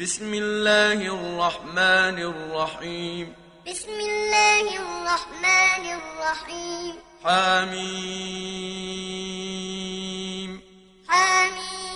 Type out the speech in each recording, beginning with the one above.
بسم الله الرحمن الرحيم. بسم الله الرحمن الرحيم. حميم. حميم.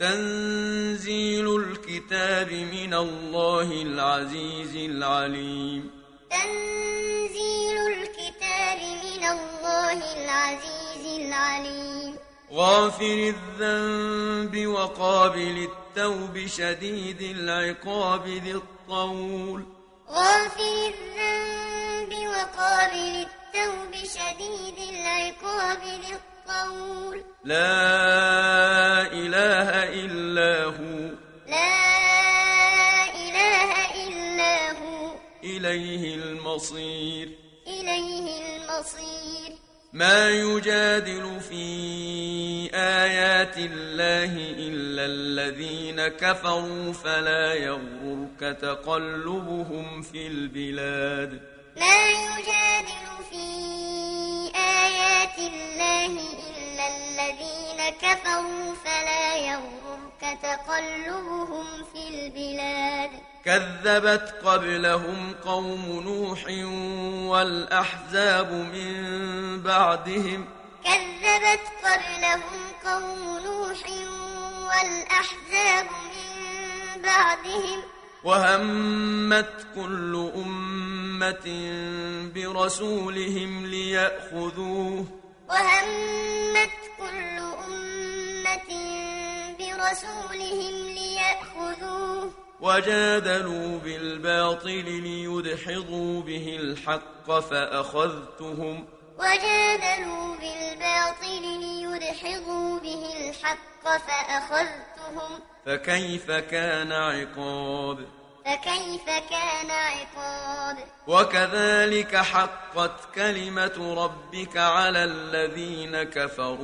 تنزيل الكتاب من الله العزيز العليم. تنزيل الكتاب من الله العزيز العليم. غافر الذنب وقابل التوب شديد العقاب ذي الطول. غافر الذنب وقابل التوب شديد العقاب ذي الطول. لا إله إلا هو. لا إله إلا هو. إليه المصير. إليه المصير. ما يجادل في آيات الله إلا الذين كفروا فلا يغرك تقلبهم في البلاد. ما يجادل في آيات الله إلا الذين كفروا فلا يغرك تقلبهم في البلاد. كذبت قبلهم قوم نوح والأحزاب من بعدهم. كذبت قبلهم قوم نوح والأحزاب من بعدهم. وهمت كل أمة برسولهم ليأخذوه. وهمت برسولهم ليأخذوه. وجادلوا بالباطل ليدحضوا به الحق فأخذتهم. وجادلوا بالباطل ليدحضوا به الحق فأخذتهم. فكيف كان عقاب؟ فكيف كان عقاب؟ وكذلك حقت كلمة ربك على الذين كفروا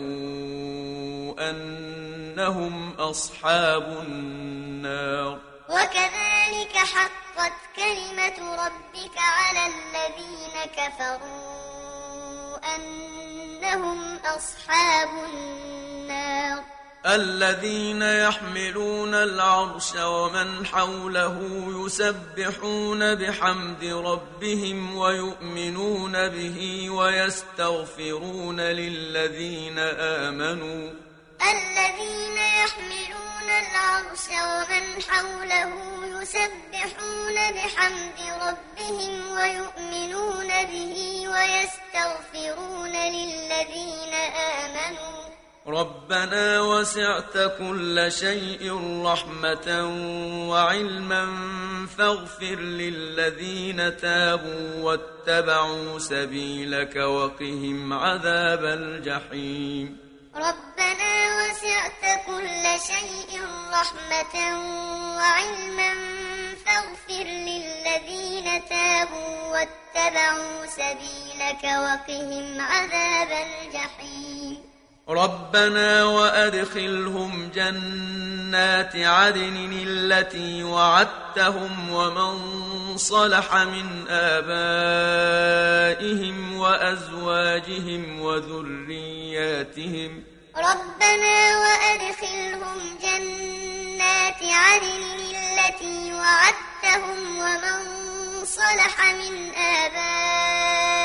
أنهم أصحاب النار. وكذلك حقت كلمة ربك على الذين كفروا أنهم أصحاب النار. الذين يحملون العرش ومن حوله يسبحون بحمد ربهم ويؤمنون به ويستغفرون للذين آمنوا. الذين يحملون العرش ومن حوله يسبحون بحمد ربهم ويؤمنون به ويستغفرون للذين آمنوا. ربنا وسعت كل شيء رحمة وعلما فاغفر للذين تابوا واتبعوا سبيلك وقهم عذاب الجحيم. ربنا وسعت كل شيء رحمة وعلما فاغفر للذين تابوا واتبعوا سبيلك وقهم عذاب الجحيم. ربنا وأدخلهم جنات عدن التي وعدتهم ومن صلح من آبائهم وأزواجهم وذرياتهم ربنا وأدخلهم جنات عدن التي وعدتهم ومن صلح من آبائهم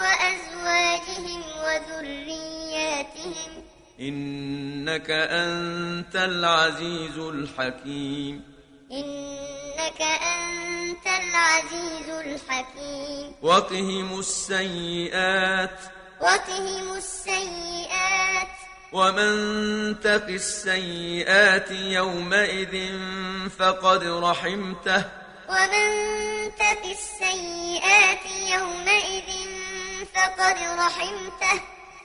وأزواجهم وذرياتهم إنك أنت العزيز الحكيم. إنك أنت العزيز الحكيم. وقهم السيئات. وقهم السيئات. ومن تق السيئات يومئذ فقد رحمته. ومن تق السيئات يومئذ فقد رحمته.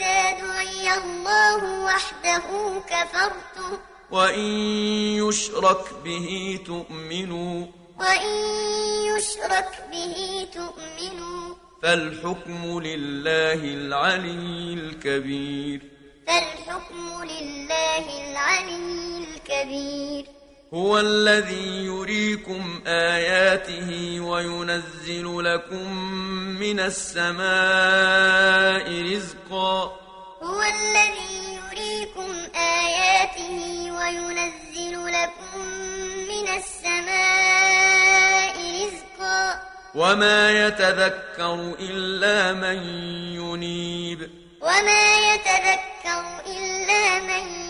إذا دعي الله وحده كفرتم. وإن يشرك به تؤمنوا. وإن يشرك به تؤمنوا. فالحكم لله العلي الكبير. فالحكم لله العلي الكبير. هو الذي يريكم آياته وينزل لكم من السماء رزقا. هو الذي يريكم آياته وينزل لكم من السماء رزقا. وما يتذكر إلا من ينيب. وما يتذكر إلا من ينيب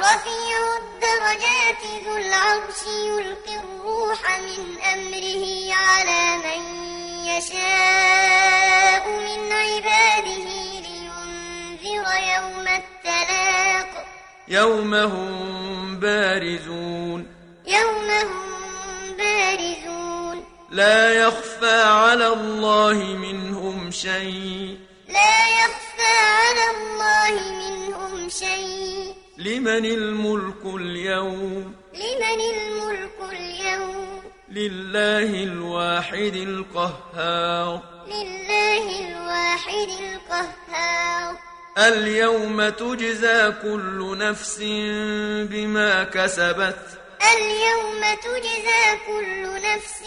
رفيع الدرجات ذو العرش يلقي الروح من أمره على من يشاء من عباده لينذر يوم التلاق. يوم هم بارزون. يوم هم بارزون. لا يخفى على الله منهم شيء. لا يخفى على الله منهم شيء. لمن الملك اليوم؟ لمن الملك اليوم؟ لله الواحد القهار. لله الواحد القهار. اليوم تجزى كل نفس بما كسبت. اليوم تجزى كل نفس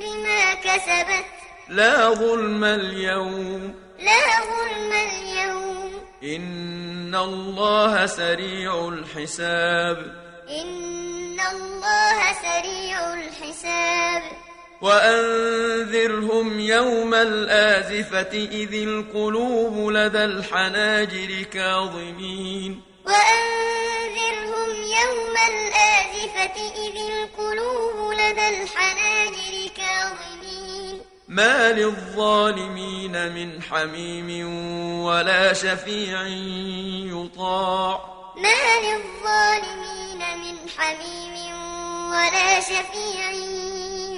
بما كسبت. لا ظلم اليوم. لا ظلم اليوم إن الله سريع الحساب. إن الله سريع الحساب. وأنذرهم يوم الآزفة إذ القلوب لدى الحناجر كاظمين. وأنذرهم يوم الآزفة إذ القلوب لدى الحناجر ما للظالمين من حميم ولا شفيع يطاع. ما للظالمين من حميم ولا شفيع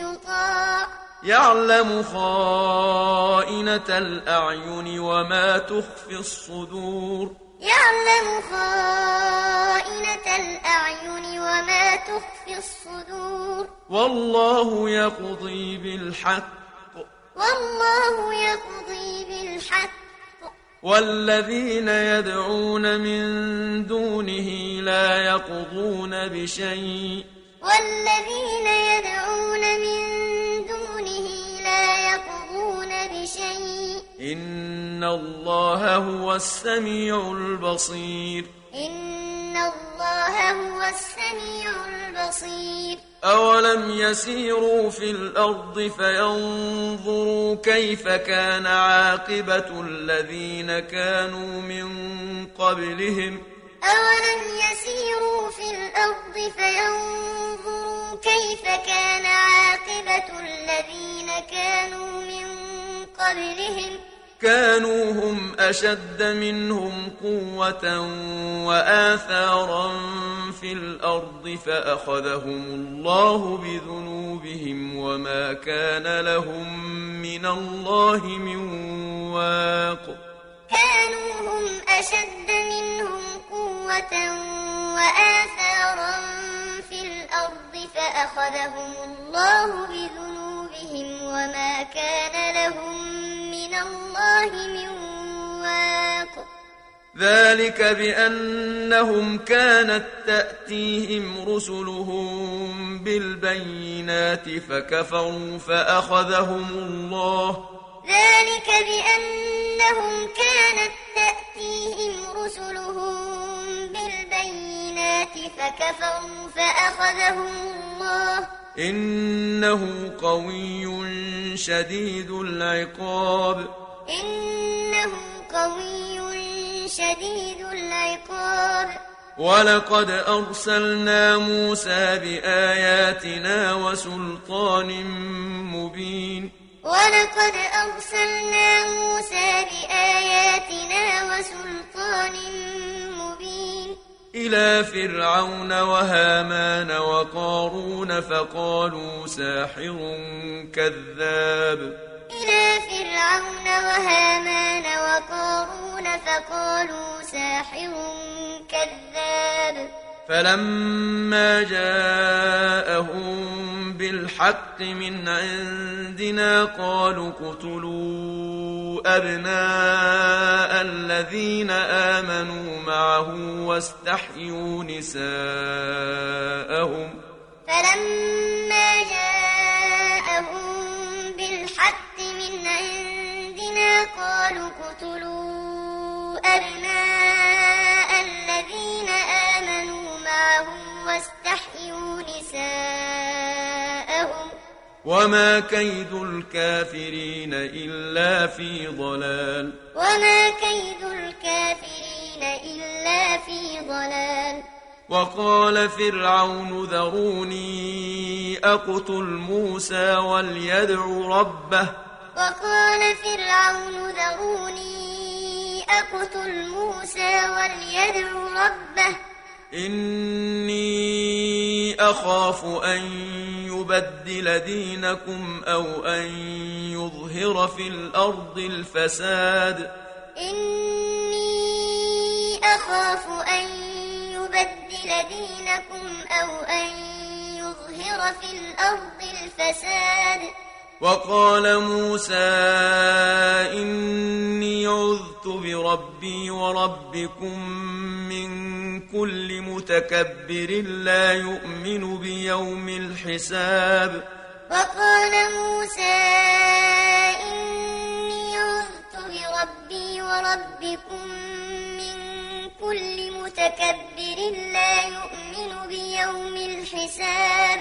يطاع. يعلم خائنة الأعين وما تخفي الصدور. يعلم خائنة الأعين وما تخفي الصدور. والله يقضي بالحق والله يقضي بالحق. والذين يدعون من دونه لا يقضون بشيء. والذين يدعون من دونه لا يقضون بشيء. إن الله هو السميع البصير. إن الله هو السميع البصير. أولم يسيروا في الأرض فينظروا كيف كان عاقبة الذين كانوا من قبلهم أولم يسيروا في الأرض فينظروا كيف كان عاقبة الذين كانوا من قبلهم كانوا هم أشد منهم قوة وآثارا في الأرض فأخذهم الله بذنوبهم وما كان لهم من الله من واق. كانوا هم أشد منهم قوة وآثارا في الأرض فأخذهم الله بذنوبهم وما كان لهم من الله من واق. ذلك بأنهم كانت تأتيهم رسلهم بالبينات فكفروا فأخذهم الله. ذلك بأنهم كانت تأتيهم رسلهم بالبينات فكفروا فأخذهم الله. إنه قوي شديد العقاب. إنه قوي شديد العقاب. ولقد أرسلنا موسى بآياتنا وسلطان مبين. ولقد أرسلنا موسى بآياتنا وسلطان مبين إلى فرعون وهامان وقارون فقالوا ساحر كذاب. إلى فرعون وهامان وقارون فقالوا ساحر كذاب. فلما جاءهم بالحق من عندنا قالوا اقتلوا أبناء الذين آمنوا معه واستحيوا نساءهم فلما جاءهم بالحق من عندنا قالوا اقتلوا وما كيد الكافرين إلا في ضلال. وما كيد الكافرين إلا في ضلال. وقال فرعون ذروني أقتل موسى وليدع ربه. وقال فرعون ذروني أقتل موسى وليدع ربه. إني أخاف أن يبدل دينكم أو أن يظهر في الأرض الفساد. إني أخاف أن يبدل دينكم أو أن يظهر في الأرض الفساد. وقال موسى إني عذت بربي وربكم من كل متكبر لا يؤمن بيوم الحساب. وقال موسى إني عذت بربي وربكم من كل متكبر لا يؤمن بيوم الحساب.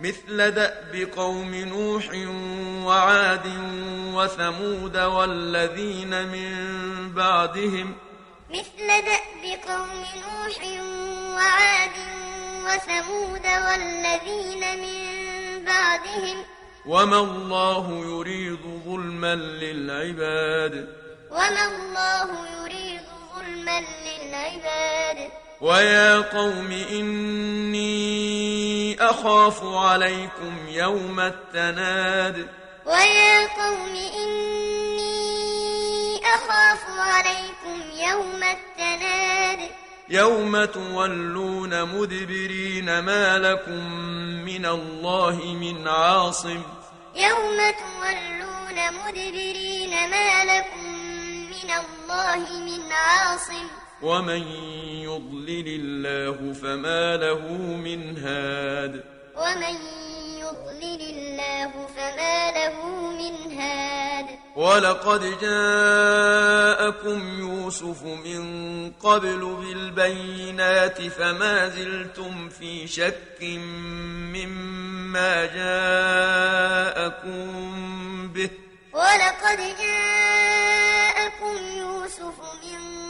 مثل دأب قوم نوح وعاد وثمود والذين من بعدهم مثل دأب قوم نوح وعاد وثمود والذين من بعدهم وما الله يريد ظلما للعباد وما الله يريد ظلما للعباد ويا قوم إني أخاف عليكم يوم التناد. ويا قوم إني أخاف عليكم يوم التناد. يوم تولون مدبرين ما لكم من الله من عاصم. يوم تولون مدبرين ما لكم من الله من عاصم. ومن يضلل الله فما له من هاد. ومن يضلل الله فما له من هاد. ولقد جاءكم يوسف من قبل بالبينات فما زلتم في شك مما جاءكم به. ولقد جاءكم يوسف من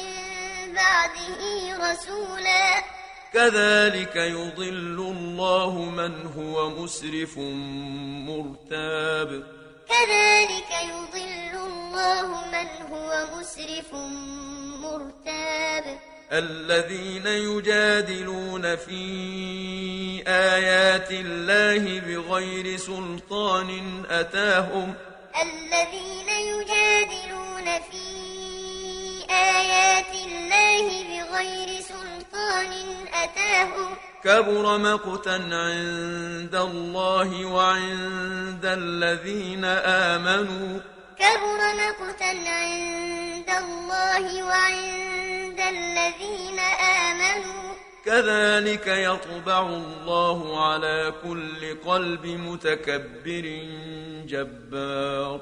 بعده رسولا. كذلك يضل الله من هو مسرف مرتاب. كذلك يضل الله من هو مسرف مرتاب. الذين يجادلون في آيات الله بغير سلطان أتاهم. الذين بغير سلطان أتاهم كبر مقتا عند الله وعند الذين آمنوا. كبر مقتا عند الله وعند الذين آمنوا. كذلك يطبع الله على كل قلب متكبر جبار.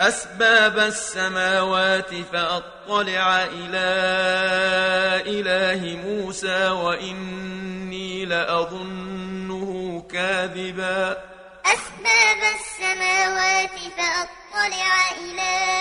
أسباب السماوات فأطلع إلى إله موسى وإني لأظنه كاذبا. أسباب السماوات فأطلع إلى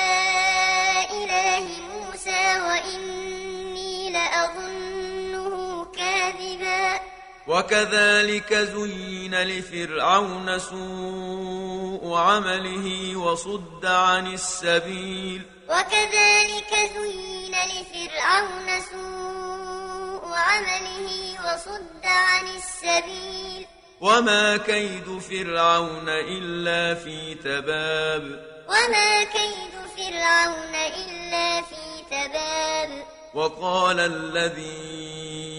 وكذلك زين لفرعون سوء عمله وصد عن السبيل. وكذلك زين لفرعون سوء عمله وصد عن السبيل. وما كيد فرعون إلا في تباب. وما كيد فرعون إلا في تباب. وقال الذي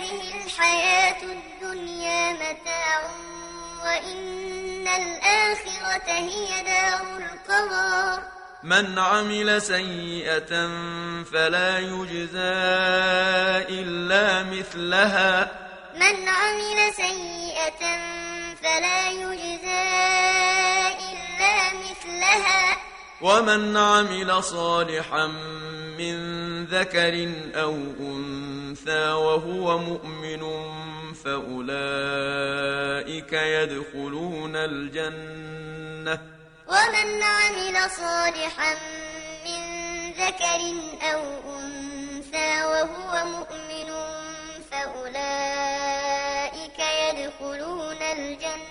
الحياة الدنيا متاع وإن الآخرة هي دار القرار. من عمل سيئة فلا يجزى إلا مثلها. من عمل سيئة فلا يجزى إلا مثلها. ومن عمل صالحا من ذكر أو أنثى وهو مؤمن فأولئك يدخلون الجنة. ومن عمل صالحا من ذكر أو أنثى وهو مؤمن فأولئك يدخلون الجنة.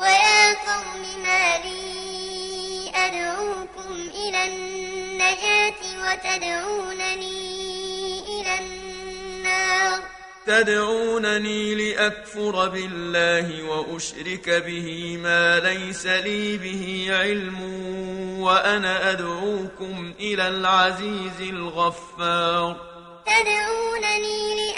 ويا قوم ما لي أدعوكم إلى النجاة وتدعونني إلى النار. تدعونني لأكفر بالله وأشرك به ما ليس لي به علم وأنا أدعوكم إلى العزيز الغفار. تدعونني لأكفر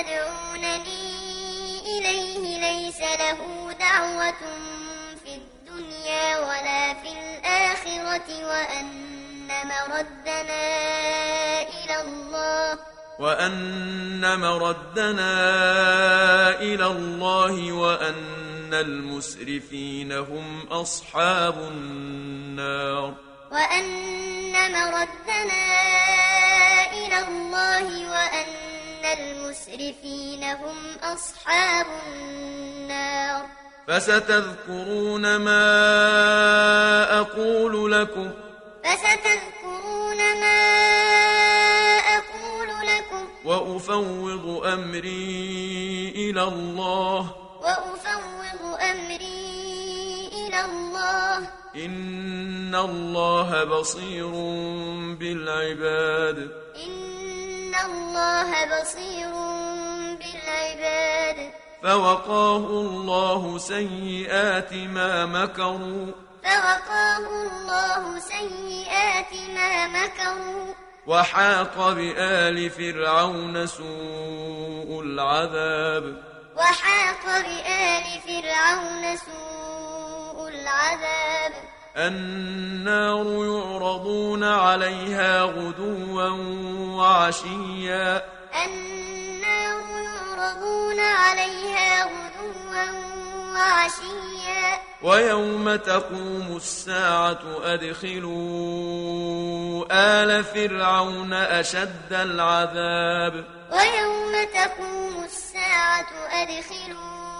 تدعونني إليه ليس له دعوة في الدنيا ولا في الآخرة وأن مردنا إلى الله. وأن مردنا إلى الله وأن المسرفين هم أصحاب النار. وأن مردنا إلى الله وأن المسرفين هم أصحاب النار. فستذكرون ما أقول لكم. فستذكرون ما أقول لكم. وأفوض أمري إلى الله. وأفوض أمري إلى الله. إن الله بصير بالعباد. إن الله بصير بالعباد. فوقاه الله سيئات ما مكروا. فوقاه الله سيئات ما مكروا. وحاق بآل فرعون سوء العذاب. وحاق بآل فرعون سوء العذاب. النار يعرضون عليها غدوا وعشيا. النار يعرضون عليها غدوا وعشيا. ويوم تقوم الساعة أدخلوا آل فرعون أشد العذاب. ويوم تقوم الساعة أدخلوا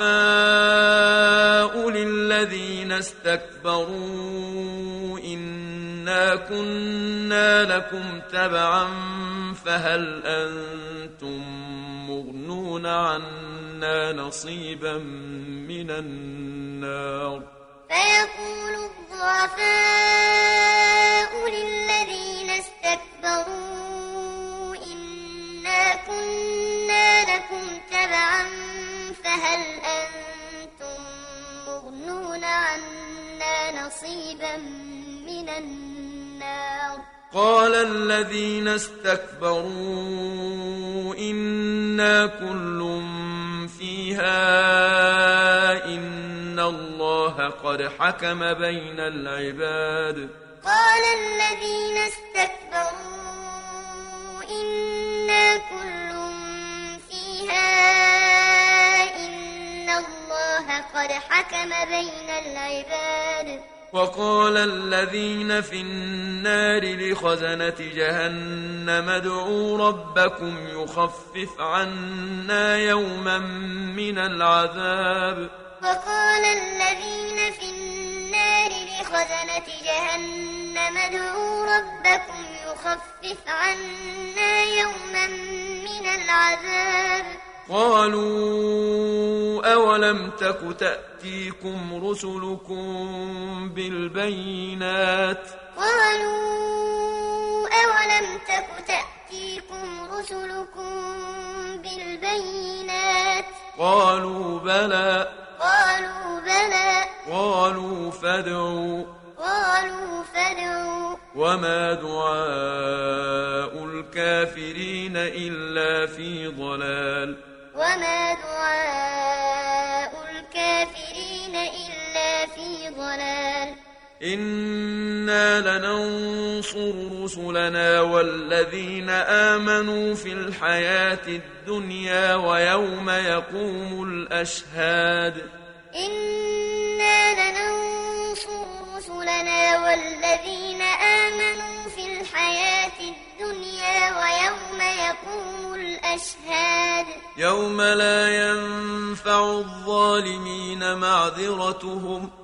الضعفاء للذين استكبروا إنا كنا لكم تبعا فهل أنتم مغنون عنا نصيبا من النار؟ فيقول الضعفاء قال الذين استكبروا إنا كل فيها إن الله قد حكم بين العباد. قال الذين استكبروا إنا كل فيها إن الله قد حكم بين العباد. وقال الذين في النار لخزنة جهنم ادعوا ربكم يخفف عنا يوما من العذاب. وقال الذين في النار لخزنة جهنم ادعوا ربكم يخفف عنا يوما من العذاب. قالوا أولم تك تأتيكم رسلكم بالبينات. قالوا أولم تك تأتيكم رسلكم بالبينات؟ قالوا بلى. قالوا بلى. قالوا فادعوا. قالوا فادعوا. وما دعاء الكافرين إلا في ضلال. وما دعاء في ضلال. إنا لننصر رسلنا والذين آمنوا في الحياة الدنيا ويوم يقوم الأشهاد. إنا لننصر رسلنا والذين آمنوا في الحياة الدنيا ويوم يقوم الأشهاد. يوم لا ينفع الظالمين معذرتهم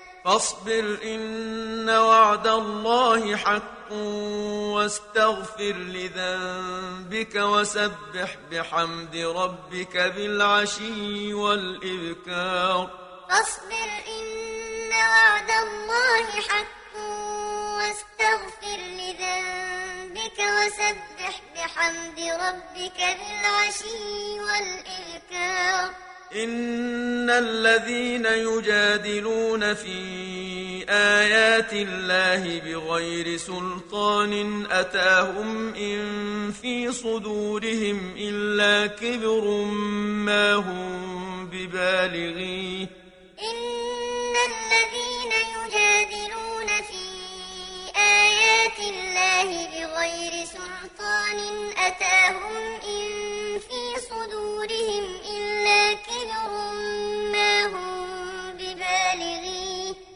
فاصبر إن وعد الله حق واستغفر لذنبك وسبح بحمد ربك بالعشي والإبكار. فاصبر إن وعد الله حق واستغفر لذنبك وسبح بحمد ربك بالعشي والإبكار. إن الذين يجادلون في آيات الله بغير سلطان أتاهم إن في صدورهم إلا كبر ما هم ببالغيه إن الذين يجادلون في آيات الله بغير سلطان أتاهم إن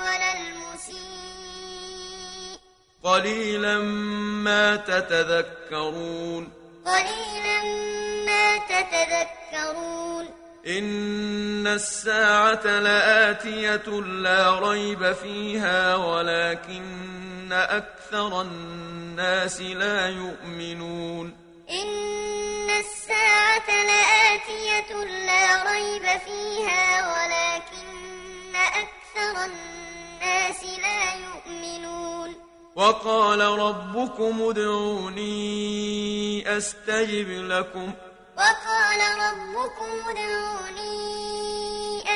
ولا المسيء. قليلا ما تتذكرون. قليلا ما تتذكرون. إن الساعة لآتية لا ريب فيها ولكن أكثر الناس لا يؤمنون. إن الساعة لآتية لا ريب فيها ولكن أكثر الناس لا يؤمنون. وقال ربكم ادعوني أستجب لكم. وقال ربكم ادعوني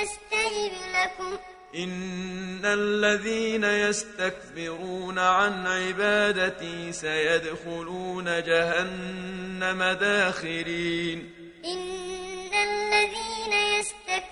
أستجب لكم. إن الذين يستكبرون عن عبادتي سيدخلون جهنم داخرين. إن الذين يستكبرون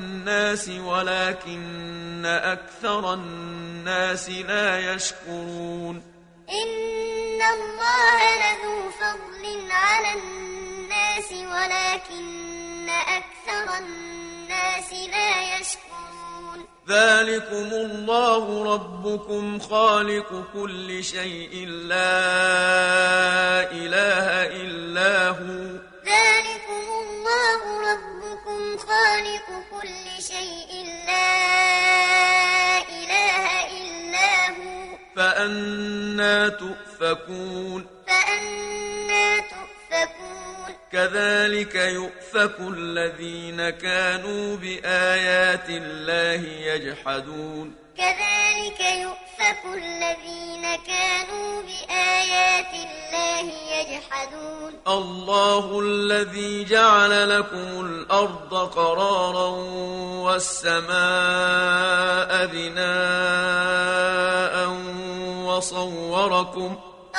الناس ولكن أكثر الناس لا يشكرون. إن الله لذو فضل على الناس ولكن أكثر الناس لا يشكرون. ذلكم الله ربكم خالق كل شيء لا إله إلا هو. ذلكم الله ربكم خالق كل شيء لا إله إلا هو. فأنا تؤفكون. فأنا تؤفكون. كذلك يؤفك الذين كانوا بآيات الله يجحدون. كذلك يؤفك الذين كانوا بآيات الله يجحدون. الله الذي جعل لكم الأرض قرارا والسماء بناء وصوركم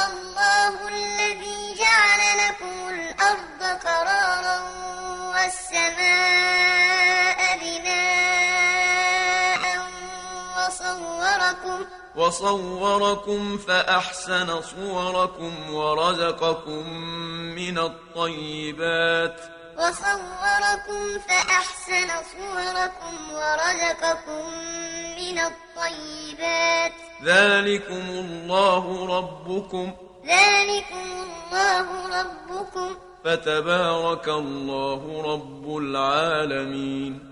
الله الذي جعل لكم الأرض قرارا والسماء بناء وصوركم. وصوركم فأحسن صوركم ورزقكم من الطيبات. وصوركم فأحسن صوركم ورزقكم من الطيبات. ذلكم الله ربكم. ذلكم الله ربكم. فتبارك الله رب العالمين.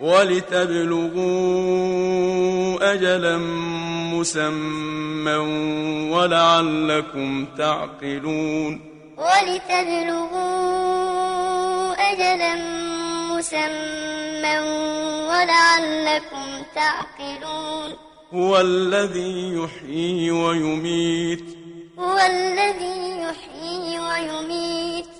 ولتبلغوا أجلا مسمى ولعلكم تعقلون ولتبلغوا أجلا مسمى ولعلكم تعقلون هو الذي يحيي ويميت هو الذي يحيي ويميت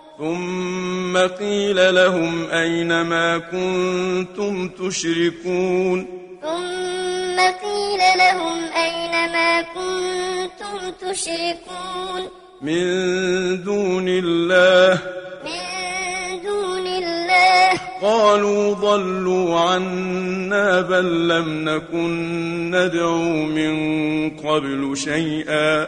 ثم قيل لهم أين ما كنتم تشركون؟ ثم قيل لهم أين ما كنتم تشركون؟ من دون الله. من دون الله. قالوا ضلوا عنا بل لم نكن ندعو من قبل شيئا.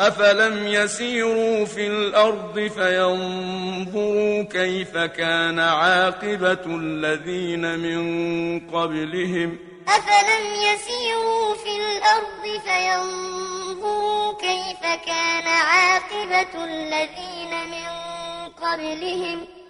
أفلم يسيروا في الأرض فينظروا كيف كان عاقبة الذين من قبلهم أفلم يسيروا في الأرض فينظروا كيف كان عاقبة الذين من قبلهم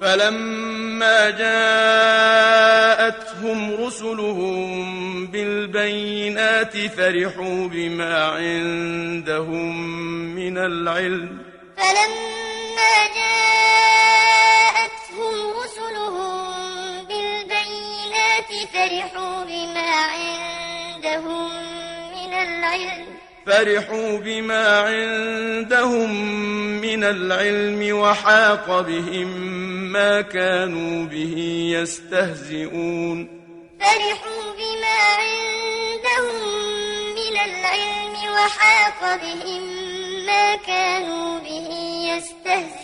فلما جاءتهم رسلهم بالبينات فرحوا بما عندهم من العلم. فلما جاءتهم رسلهم بالبينات فرحوا بما عندهم من العلم. فرحوا بما عندهم من العلم وحاق بهم ما كانوا به يستهزئون. فرحوا بما عندهم من العلم وحاق بهم ما كانوا به يستهزئون.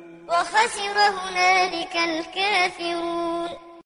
وخسر هنالك الكافرون.